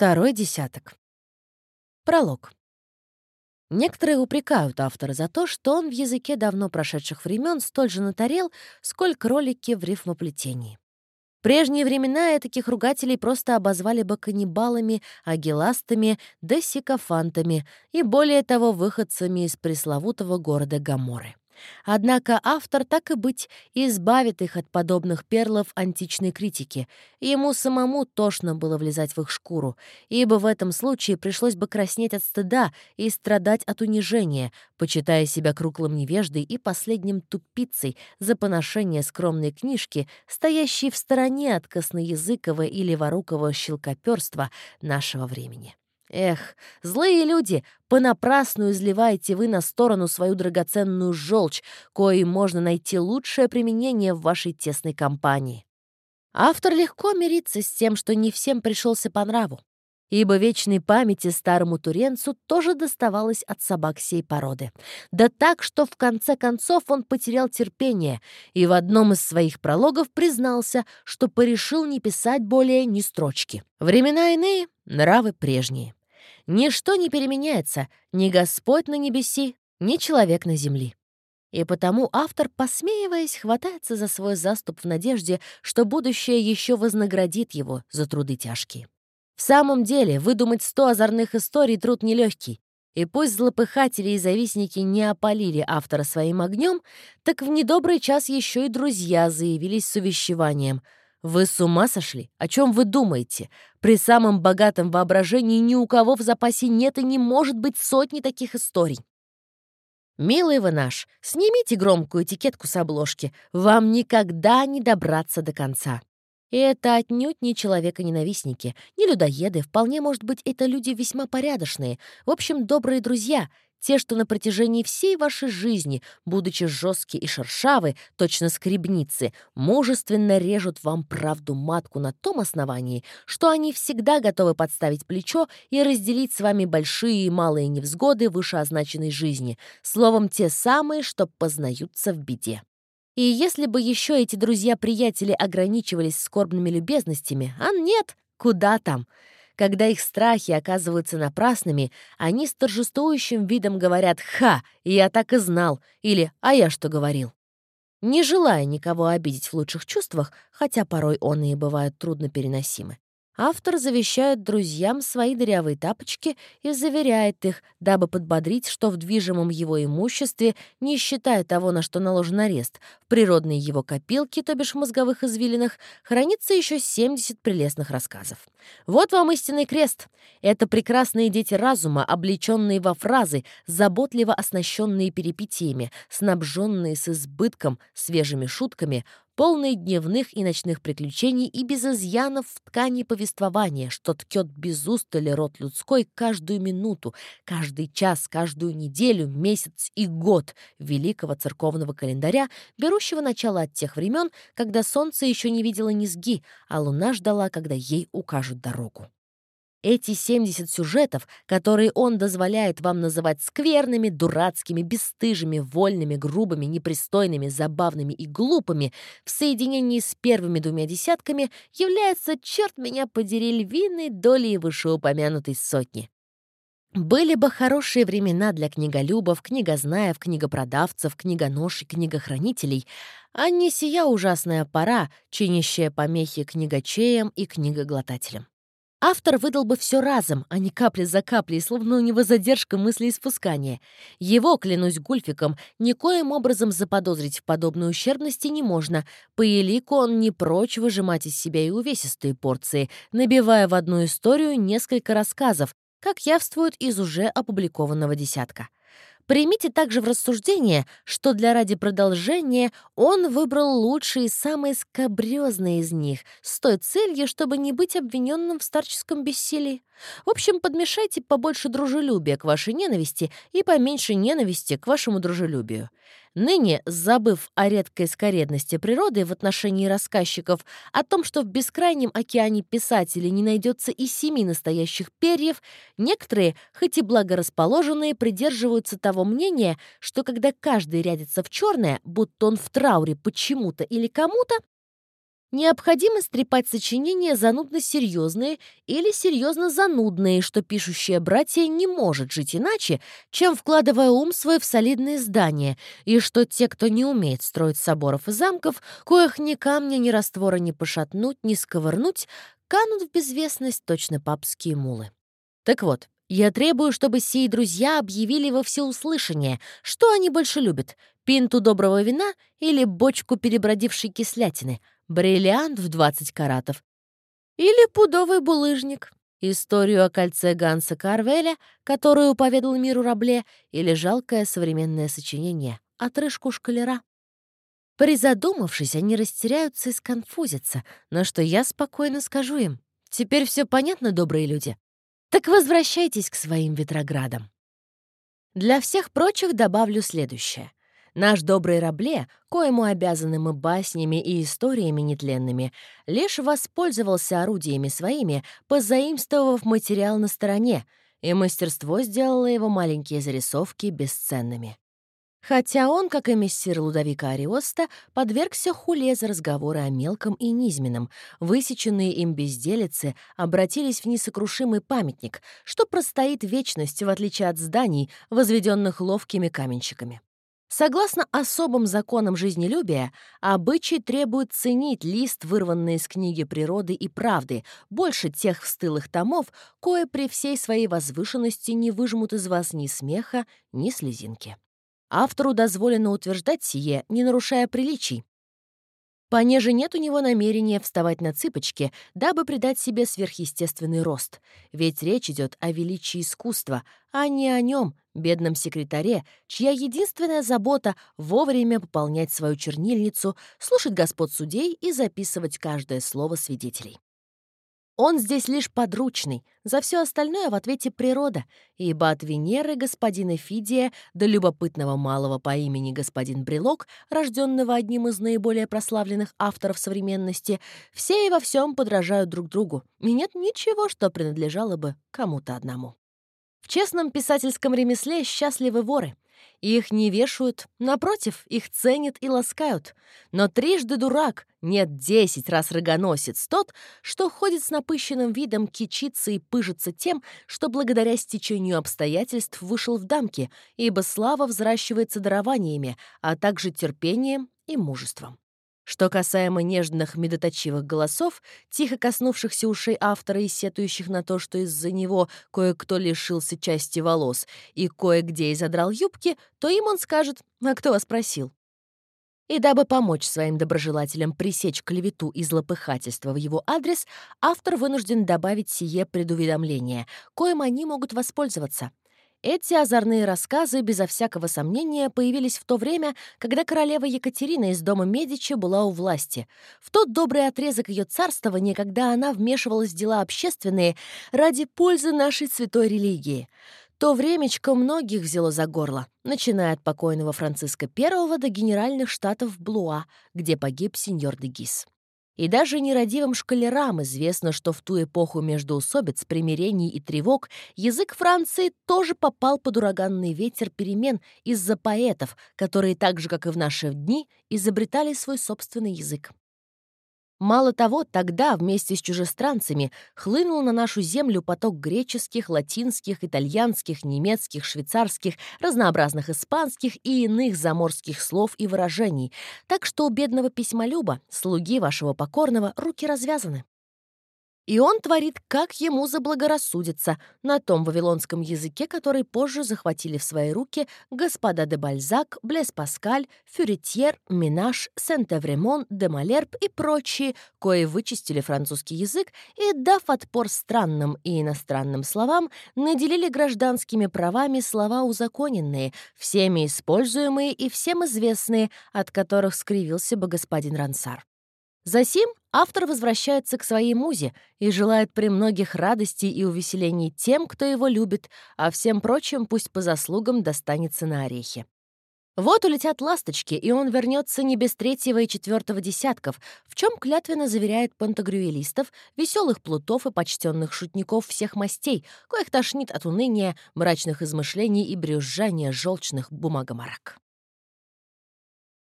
Второй десяток. Пролог. Некоторые упрекают автора за то, что он в языке давно прошедших времен столь же натарел, сколько ролики в рифмоплетении. В прежние времена таких ругателей просто обозвали бы каннибалами, агиластами да сикофантами и, более того, выходцами из пресловутого города Гаморы. Однако автор, так и быть, избавит их от подобных перлов античной критики. Ему самому тошно было влезать в их шкуру, ибо в этом случае пришлось бы краснеть от стыда и страдать от унижения, почитая себя круглым невеждой и последним тупицей за поношение скромной книжки, стоящей в стороне от косноязыкового или ворукого щелкоперства нашего времени. Эх, злые люди, понапрасну изливаете вы на сторону свою драгоценную желчь, коей можно найти лучшее применение в вашей тесной компании. Автор легко мирится с тем, что не всем пришелся по нраву, ибо вечной памяти старому туренцу тоже доставалось от собак сей породы. Да так, что в конце концов он потерял терпение и в одном из своих прологов признался, что порешил не писать более ни строчки. Времена иные, нравы прежние. Ничто не переменяется, ни Господь на небеси, ни человек на земли. И потому автор, посмеиваясь, хватается за свой заступ в надежде, что будущее еще вознаградит его за труды тяжкие. В самом деле, выдумать сто озорных историй труд нелегкий. И пусть злопыхатели и завистники не опалили автора своим огнем, так в недобрый час еще и друзья заявились с увещеванием — «Вы с ума сошли? О чем вы думаете? При самом богатом воображении ни у кого в запасе нет и не может быть сотни таких историй». «Милый вы наш, снимите громкую этикетку с обложки. Вам никогда не добраться до конца». И это отнюдь не человека-ненавистники, не людоеды, вполне, может быть, это люди весьма порядочные, в общем, добрые друзья, те, что на протяжении всей вашей жизни, будучи жесткие и шершавы, точно скребницы, мужественно режут вам правду матку на том основании, что они всегда готовы подставить плечо и разделить с вами большие и малые невзгоды вышеозначенной жизни, словом, те самые, что познаются в беде. И если бы еще эти друзья-приятели ограничивались скорбными любезностями, а нет, куда там — когда их страхи оказываются напрасными, они с торжествующим видом говорят «Ха! Я так и знал!» или «А я что говорил?» Не желая никого обидеть в лучших чувствах, хотя порой он и бывают трудно переносимы, Автор завещает друзьям свои дырявые тапочки и заверяет их, дабы подбодрить, что в движимом его имуществе, не считая того, на что наложен арест, в природной его копилке, то бишь мозговых извилинах, хранится еще 70 прелестных рассказов. Вот вам истинный крест. Это прекрасные дети разума, облеченные во фразы, заботливо оснащенные перипетиями, снабженные с избытком, свежими шутками, полный дневных и ночных приключений и без изъянов в ткани повествования, что ткет без устали род людской каждую минуту, каждый час, каждую неделю, месяц и год великого церковного календаря, берущего начало от тех времен, когда солнце еще не видело низги, а луна ждала, когда ей укажут дорогу. Эти 70 сюжетов, которые он дозволяет вам называть скверными, дурацкими, бесстыжими, вольными, грубыми, непристойными, забавными и глупыми, в соединении с первыми двумя десятками являются, черт меня подери, львиной долей вышеупомянутой сотни. Были бы хорошие времена для книголюбов, книгознаев, книгопродавцев, книгонож и книгохранителей, а не сия ужасная пора, чинящая помехи книгочеям и книгоглотателям. Автор выдал бы все разом, а не капли за каплей, словно у него задержка мыслеиспускания. Его, клянусь гульфиком, никоим образом заподозрить в подобной ущербности не можно. По елику он не прочь выжимать из себя и увесистые порции, набивая в одну историю несколько рассказов, как явствуют из уже опубликованного десятка. Примите также в рассуждение, что для ради продолжения он выбрал лучшие и самые скобрёзные из них, с той целью, чтобы не быть обвиненным в старческом бессилии. В общем, подмешайте побольше дружелюбия к вашей ненависти и поменьше ненависти к вашему дружелюбию. Ныне, забыв о редкой скоредности природы в отношении рассказчиков, о том, что в бескрайнем океане писателей не найдется и семи настоящих перьев, некоторые, хоть и благорасположенные, придерживаются того мнения, что когда каждый рядится в черное, будто он в трауре почему-то или кому-то, Необходимо стрепать сочинения занудно серьезные или серьезно занудные, что пишущее братья не может жить иначе, чем вкладывая ум свой в солидные здания, и что те, кто не умеет строить соборов и замков, коих ни камня, ни раствора не пошатнуть, ни сковырнуть, канут в безвестность точно папские мулы. Так вот, я требую, чтобы сии друзья объявили во всеуслышание, что они больше любят — пинту доброго вина или бочку перебродившей кислятины — бриллиант в 20 каратов или пудовый булыжник, историю о кольце Ганса Карвеля, которую поведал миру Рабле, или жалкое современное сочинение «Отрыжку шкалера». Призадумавшись, они растеряются и сконфузятся, но что я спокойно скажу им. Теперь все понятно, добрые люди? Так возвращайтесь к своим ветроградам. Для всех прочих добавлю следующее. Наш добрый Рабле, коему обязаны мы баснями и историями нетленными, лишь воспользовался орудиями своими, позаимствовав материал на стороне, и мастерство сделало его маленькие зарисовки бесценными. Хотя он, как и мессир Лудовика Ариоста, подвергся хуле за разговоры о мелком и низменном, высеченные им безделицы обратились в несокрушимый памятник, что простоит вечность, в отличие от зданий, возведенных ловкими каменщиками. Согласно особым законам жизнелюбия, обычай требует ценить лист, вырванный из книги природы и правды, больше тех встылых томов, кое при всей своей возвышенности не выжмут из вас ни смеха, ни слезинки. Автору дозволено утверждать сие, не нарушая приличий, Понеже нет у него намерения вставать на цыпочки, дабы придать себе сверхъестественный рост. Ведь речь идет о величии искусства, а не о нем, бедном секретаре, чья единственная забота — вовремя пополнять свою чернильницу, слушать господ судей и записывать каждое слово свидетелей. Он здесь лишь подручный, за все остальное в ответе природа, ибо от Венеры господина Фидия до любопытного малого по имени господин Брелок, рожденного одним из наиболее прославленных авторов современности, все и во всем подражают друг другу, и нет ничего, что принадлежало бы кому-то одному. Честном писательском ремесле счастливы воры — их не вешают, напротив, их ценят и ласкают. Но трижды дурак, нет, десять раз рогоносец, тот, что ходит с напыщенным видом, кичится и пыжится тем, что благодаря стечению обстоятельств вышел в дамки, ибо слава взращивается дарованиями, а также терпением и мужеством. Что касаемо нежных медоточивых голосов, тихо коснувшихся ушей автора и сетующих на то, что из-за него кое-кто лишился части волос и кое-где изодрал юбки, то им он скажет «А кто вас просил?». И дабы помочь своим доброжелателям пресечь клевету и злопыхательство в его адрес, автор вынужден добавить сие предуведомление, коим они могут воспользоваться. Эти озорные рассказы, безо всякого сомнения, появились в то время, когда королева Екатерина из дома Медичи была у власти. В тот добрый отрезок ее царствования, когда она вмешивалась в дела общественные ради пользы нашей святой религии. То времечко многих взяло за горло, начиная от покойного Франциска I до генеральных штатов Блуа, где погиб сеньор де Гис. И даже нерадивым шкалерам известно, что в ту эпоху междоусобиц, примирений и тревог язык Франции тоже попал под ураганный ветер перемен из-за поэтов, которые так же, как и в наши дни, изобретали свой собственный язык. Мало того, тогда вместе с чужестранцами хлынул на нашу землю поток греческих, латинских, итальянских, немецких, швейцарских, разнообразных испанских и иных заморских слов и выражений, так что у бедного письмолюба, слуги вашего покорного, руки развязаны. И он творит, как ему заблагорассудится, на том вавилонском языке, который позже захватили в свои руки господа де Бальзак, Блес Паскаль, Фюритьер, Минаш, Сент-Эвремон, де Малерб и прочие, кои вычистили французский язык и, дав отпор странным и иностранным словам, наделили гражданскими правами слова узаконенные, всеми используемые и всем известные, от которых скривился бы господин Рансар. Засим автор возвращается к своей музе и желает при многих радостей и увеселений тем, кто его любит, а всем прочим пусть по заслугам достанется на орехи. Вот улетят ласточки, и он вернется не без третьего и четвертого десятков, в чем клятвенно заверяет пантагрюэлистов, веселых плутов и почтенных шутников всех мастей, коих тошнит от уныния, мрачных измышлений и брюзжания желчных бумагомарок.